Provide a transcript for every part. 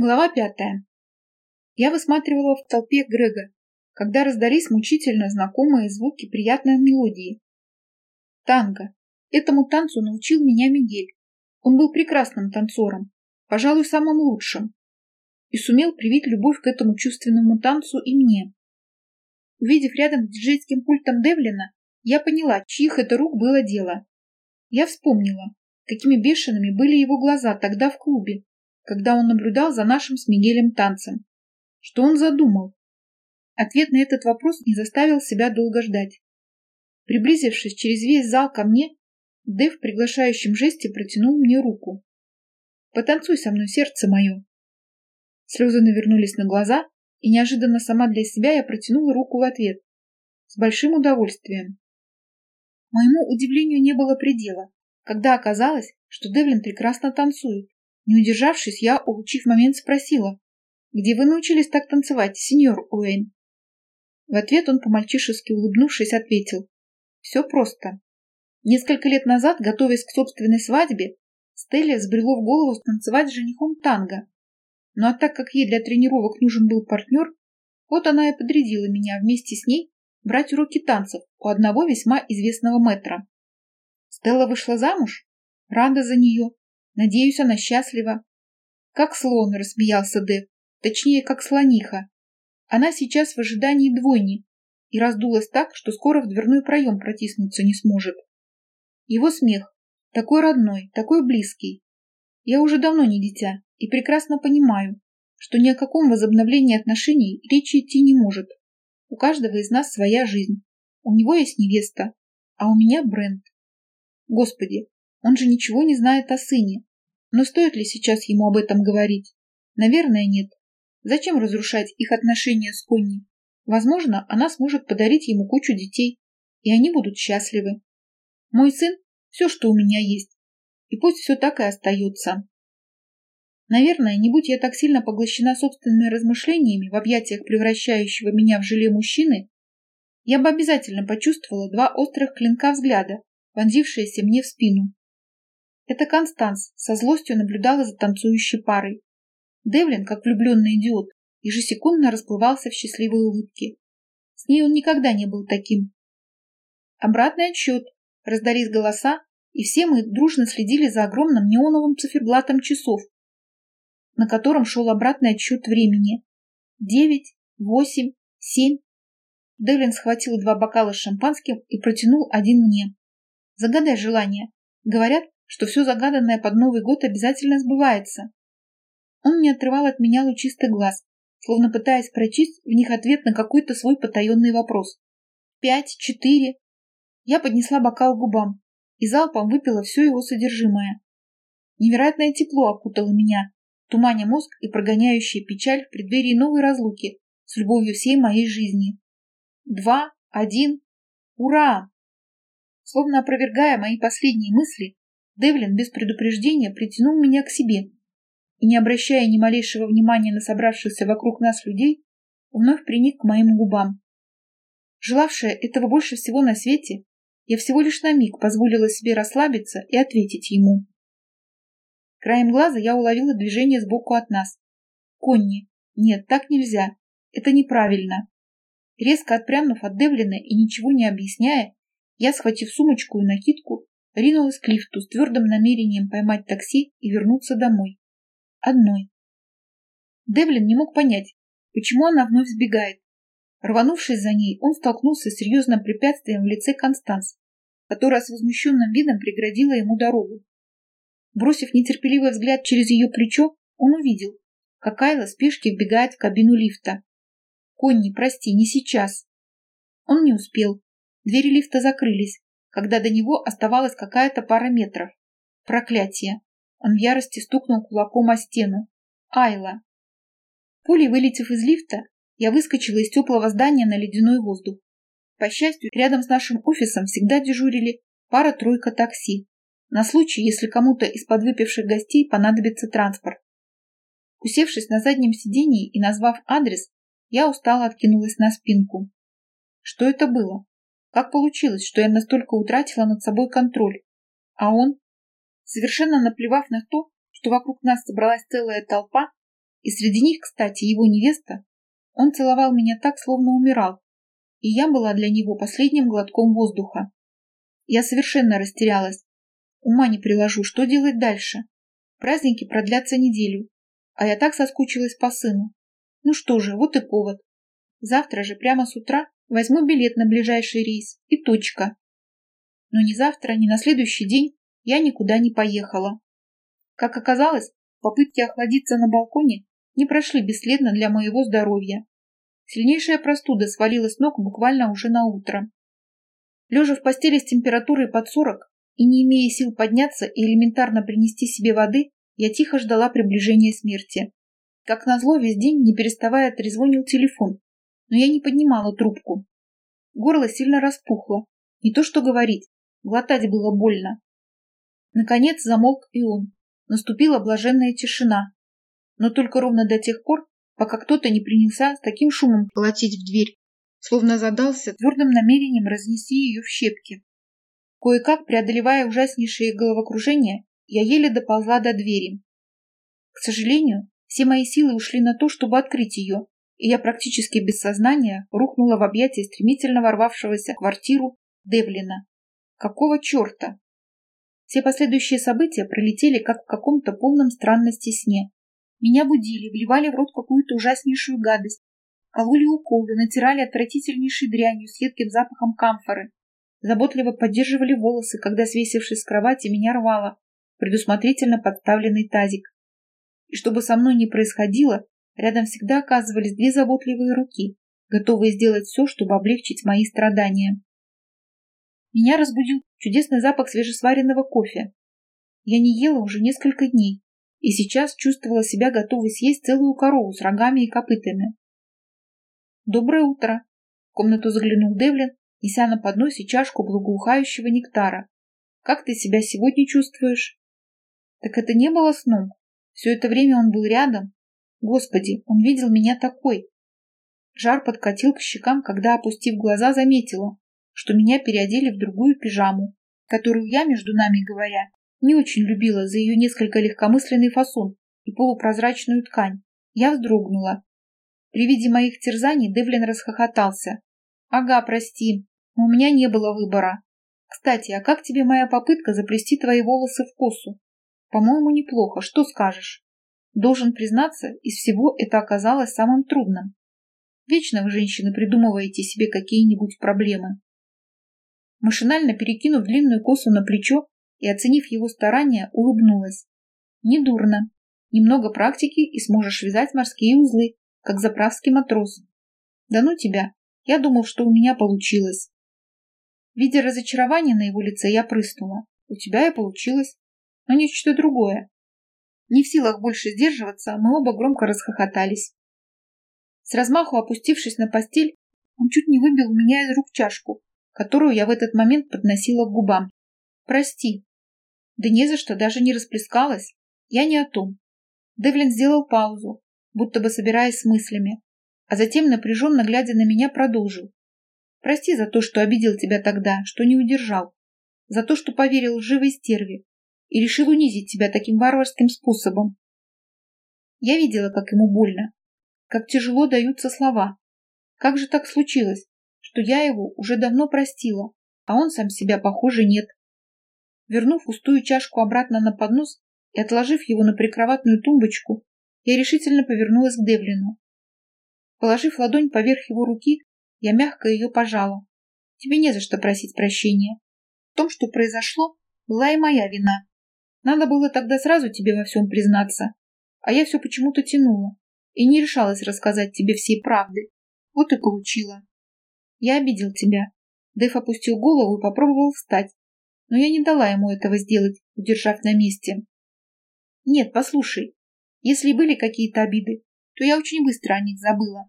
Глава пятая. Я высматривала в толпе Грега, когда раздались мучительно знакомые звуки приятной мелодии. Танго. Этому танцу научил меня Мигель. Он был прекрасным танцором, пожалуй, самым лучшим, и сумел привить любовь к этому чувственному танцу и мне. Увидев рядом с диджейским пультом Девлина, я поняла, чьих это рук было дело. Я вспомнила, какими бешеными были его глаза тогда в клубе, когда он наблюдал за нашим с Мигелем танцем. Что он задумал? Ответ на этот вопрос не заставил себя долго ждать. Приблизившись через весь зал ко мне, Дэв в приглашающем жесте протянул мне руку. «Потанцуй со мной, сердце мое!» Слезы навернулись на глаза, и неожиданно сама для себя я протянула руку в ответ. С большим удовольствием. Моему удивлению не было предела, когда оказалось, что Девлин прекрасно танцует. Не удержавшись, я, улучив момент, спросила, «Где вы научились так танцевать, сеньор Уэйн?» В ответ он, по-мальчишески улыбнувшись, ответил, «Все просто. Несколько лет назад, готовясь к собственной свадьбе, Стелле взбрело в голову танцевать с женихом танго. Ну а так как ей для тренировок нужен был партнер, вот она и подрядила меня вместе с ней брать уроки танцев у одного весьма известного мэтра. Стелла вышла замуж? Рада за нее. Надеюсь, она счастлива. Как слон, рассмеялся Дэв. Точнее, как слониха. Она сейчас в ожидании двойни и раздулась так, что скоро в дверной проем протиснуться не сможет. Его смех, такой родной, такой близкий. Я уже давно не дитя и прекрасно понимаю, что ни о каком возобновлении отношений речи идти не может. У каждого из нас своя жизнь. У него есть невеста, а у меня бренд. Господи, он же ничего не знает о сыне, но стоит ли сейчас ему об этом говорить? Наверное, нет. Зачем разрушать их отношения с Конни? Возможно, она сможет подарить ему кучу детей, и они будут счастливы. Мой сын – все, что у меня есть, и пусть все так и остается. Наверное, не будь я так сильно поглощена собственными размышлениями в объятиях превращающего меня в желе мужчины, я бы обязательно почувствовала два острых клинка взгляда, вонзившиеся мне в спину. Это Констанс со злостью наблюдала за танцующей парой. Девлин, как влюбленный идиот, ежесекундно расплывался в счастливой улыбке. С ней он никогда не был таким. Обратный отсчет. Раздались голоса, и все мы дружно следили за огромным неоновым циферблатом часов, на котором шел обратный отсчет времени. Девять, восемь, семь. Девлин схватил два бокала с шампанским и протянул один мне. Загадай желание. Говорят, что все загаданное под Новый год обязательно сбывается. Он не отрывал от меня лучистый глаз, словно пытаясь прочесть в них ответ на какой-то свой потаенный вопрос. Пять, четыре. Я поднесла бокал к губам и залпом выпила все его содержимое. Невероятное тепло окутало меня, туманя мозг и прогоняющая печаль в преддверии новой разлуки с любовью всей моей жизни. Два, один, ура! Словно опровергая мои последние мысли, Девлин без предупреждения притянул меня к себе и, не обращая ни малейшего внимания на собравшихся вокруг нас людей, вновь приник к моим губам. Желавшая этого больше всего на свете, я всего лишь на миг позволила себе расслабиться и ответить ему. Краем глаза я уловила движение сбоку от нас. Конни. Нет, так нельзя. Это неправильно. Резко отпрянув от Девлина и ничего не объясняя, я, схватив сумочку и накидку, ринулась к лифту с твердым намерением поймать такси и вернуться домой. Одной. Девлин не мог понять, почему она вновь сбегает. Рванувшись за ней, он столкнулся с серьезным препятствием в лице Констанс, которая с возмущенным видом преградила ему дорогу. Бросив нетерпеливый взгляд через ее плечо, он увидел, как Айла спешки вбегает в кабину лифта. «Конни, прости, не сейчас». Он не успел. Двери лифта закрылись, когда до него оставалась какая-то пара метров. Проклятие! Он в ярости стукнул кулаком о стену. Айла! Пулей вылетев из лифта, я выскочила из теплого здания на ледяной воздух. По счастью, рядом с нашим офисом всегда дежурили пара-тройка такси, на случай, если кому-то из подвыпивших гостей понадобится транспорт. Усевшись на заднем сидении и назвав адрес, я устало откинулась на спинку. Что это было? Как получилось, что я настолько утратила над собой контроль? А он, совершенно наплевав на то, что вокруг нас собралась целая толпа, И среди них, кстати, его невеста. Он целовал меня так, словно умирал. И я была для него последним глотком воздуха. Я совершенно растерялась. Ума не приложу, что делать дальше. Праздники продлятся неделю, а я так соскучилась по сыну. Ну что же, вот и повод. Завтра же, прямо с утра, возьму билет на ближайший рейс и точка. Но ни завтра, ни на следующий день я никуда не поехала. Как оказалось, попытки охладиться на балконе не прошли бесследно для моего здоровья. Сильнейшая простуда свалила с ног буквально уже на утро. Лежа в постели с температурой под 40 и не имея сил подняться и элементарно принести себе воды, я тихо ждала приближения смерти. Как назло, весь день, не переставая, трезвонил телефон, но я не поднимала трубку. Горло сильно распухло. Не то что говорить, глотать было больно. Наконец замолк и он. Наступила блаженная тишина. Но только ровно до тех пор, пока кто-то не принялся с таким шумом колотить в дверь, словно задался твердым намерением разнести ее в щепки. Кое-как, преодолевая ужаснейшие головокружения, я еле доползла до двери. К сожалению, все мои силы ушли на то, чтобы открыть ее, и я практически без сознания рухнула в объятия стремительно ворвавшегося в квартиру Девлина. Какого черта? Все последующие события пролетели, как в каком-то полном странности сне. Меня будили, вливали в рот какую-то ужаснейшую гадость, кололи уколы, натирали отвратительнейшей дрянью с едким запахом камфоры, заботливо поддерживали волосы, когда, свесившись с кровати, меня рвало, предусмотрительно подставленный тазик. И чтобы со мной не происходило, рядом всегда оказывались две заботливые руки, готовые сделать все, чтобы облегчить мои страдания. Меня разбудил чудесный запах свежесваренного кофе. Я не ела уже несколько дней, и сейчас чувствовала себя готовой съесть целую корову с рогами и копытами. «Доброе утро!» В комнату заглянул Девлин, неся на подносе чашку благоухающего нектара. «Как ты себя сегодня чувствуешь?» «Так это не было сном. Все это время он был рядом. Господи, он видел меня такой!» Жар подкатил к щекам, когда, опустив глаза, заметила, что меня переодели в другую пижаму, которую я, между нами говоря, не очень любила за ее несколько легкомысленный фасон и полупрозрачную ткань. Я вздрогнула. При виде моих терзаний Девлин расхохотался. «Ага, прости, но у меня не было выбора. Кстати, а как тебе моя попытка заплести твои волосы в косу? По-моему, неплохо. Что скажешь?» Должен признаться, из всего это оказалось самым трудным. Вечно вы, женщины, придумываете себе какие-нибудь проблемы. Машинально перекинув длинную косу на плечо, и, оценив его старания, улыбнулась. «Недурно. Немного практики, и сможешь вязать морские узлы, как заправский матрос. Да ну тебя, я думал, что у меня получилось». Видя разочарование на его лице, я прыснула. «У тебя и получилось. Но нечто другое». Не в силах больше сдерживаться, мы оба громко расхохотались. С размаху опустившись на постель, он чуть не выбил у меня из рук чашку, которую я в этот момент подносила к губам. «Прости», да не за что, даже не расплескалась. Я не о том. Девлин сделал паузу, будто бы собираясь с мыслями, а затем, напряженно глядя на меня, продолжил. Прости за то, что обидел тебя тогда, что не удержал. За то, что поверил лживой стерве и решил унизить тебя таким варварским способом. Я видела, как ему больно, как тяжело даются слова. Как же так случилось, что я его уже давно простила, а он сам себя, похоже, нет. Вернув пустую чашку обратно на поднос и отложив его на прикроватную тумбочку, я решительно повернулась к Девлину. Положив ладонь поверх его руки, я мягко ее пожала. Тебе не за что просить прощения. В том, что произошло, была и моя вина. Надо было тогда сразу тебе во всем признаться, а я все почему-то тянула и не решалась рассказать тебе всей правды. Вот и получила. Я обидел тебя. Дэв опустил голову и попробовал встать, но я не дала ему этого сделать, удержав на месте. Нет, послушай, если были какие-то обиды, то я очень быстро о них забыла.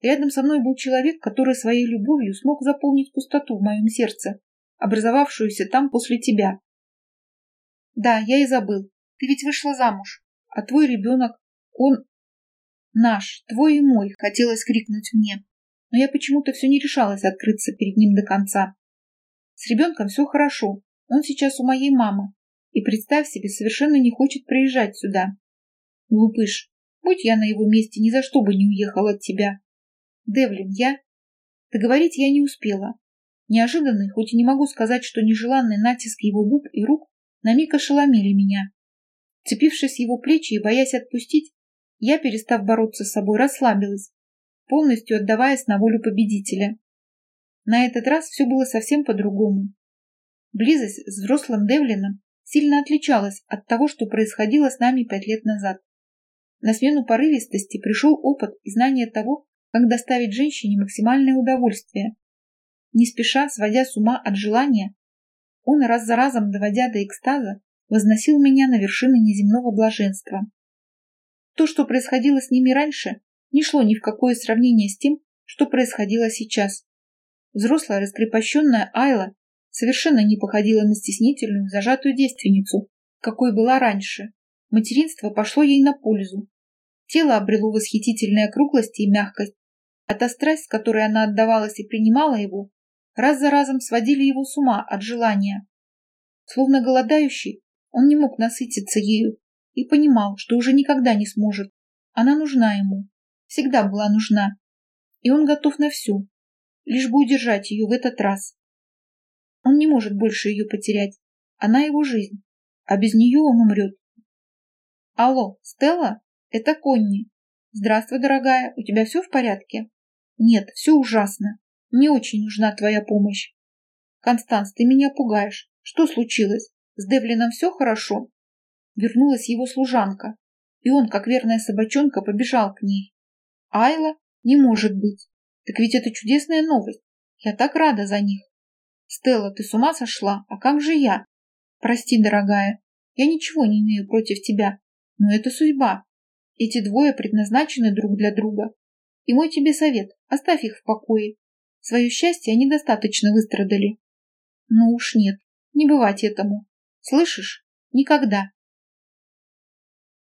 Рядом со мной был человек, который своей любовью смог заполнить пустоту в моем сердце, образовавшуюся там после тебя. Да, я и забыл. Ты ведь вышла замуж, а твой ребенок, он... Наш, твой и мой, хотелось крикнуть мне, но я почему-то все не решалась открыться перед ним до конца. С ребенком все хорошо, он сейчас у моей мамы. И, представь себе, совершенно не хочет приезжать сюда. Глупыш, Будь я на его месте, ни за что бы не уехал от тебя. Девлин, я... Договорить я не успела. Неожиданный, хоть и не могу сказать, что нежеланный натиск его губ и рук на миг ошеломили меня. Цепившись его плечи и боясь отпустить, я, перестав бороться с собой, расслабилась, полностью отдаваясь на волю победителя. На этот раз все было совсем по-другому. Близость с взрослым Девлином сильно отличалась от того, что происходило с нами пять лет назад. На смену порывистости пришел опыт и знание того, как доставить женщине максимальное удовольствие. Не спеша, сводя с ума от желания, он раз за разом, доводя до экстаза, возносил меня на вершины неземного блаженства. То, что происходило с ними раньше, не шло ни в какое сравнение с тем, что происходило сейчас. Взрослая раскрепощенная Айла совершенно не походила на стеснительную, зажатую девственницу, какой была раньше. Материнство пошло ей на пользу. Тело обрело восхитительные округлости и мягкость, а та страсть, с которой она отдавалась и принимала его, раз за разом сводили его с ума от желания. Словно голодающий, он не мог насытиться ею и понимал, что уже никогда не сможет. Она нужна ему, всегда была нужна, и он готов на все, лишь бы удержать ее в этот раз. Он не может больше ее потерять. Она его жизнь, а без нее он умрет. Алло, Стелла? Это Конни. Здравствуй, дорогая, у тебя все в порядке? Нет, все ужасно. Мне очень нужна твоя помощь. Констанс, ты меня пугаешь. Что случилось? С Девлином все хорошо? Вернулась его служанка, и он, как верная собачонка, побежал к ней. Айла? Не может быть. Так ведь это чудесная новость. Я так рада за них. Стелла, ты с ума сошла? А как же я? Прости, дорогая, я ничего не имею против тебя, но это судьба. Эти двое предназначены друг для друга. И мой тебе совет, оставь их в покое. Свое счастье они достаточно выстрадали. Ну уж нет, не бывать этому. Слышишь? Никогда.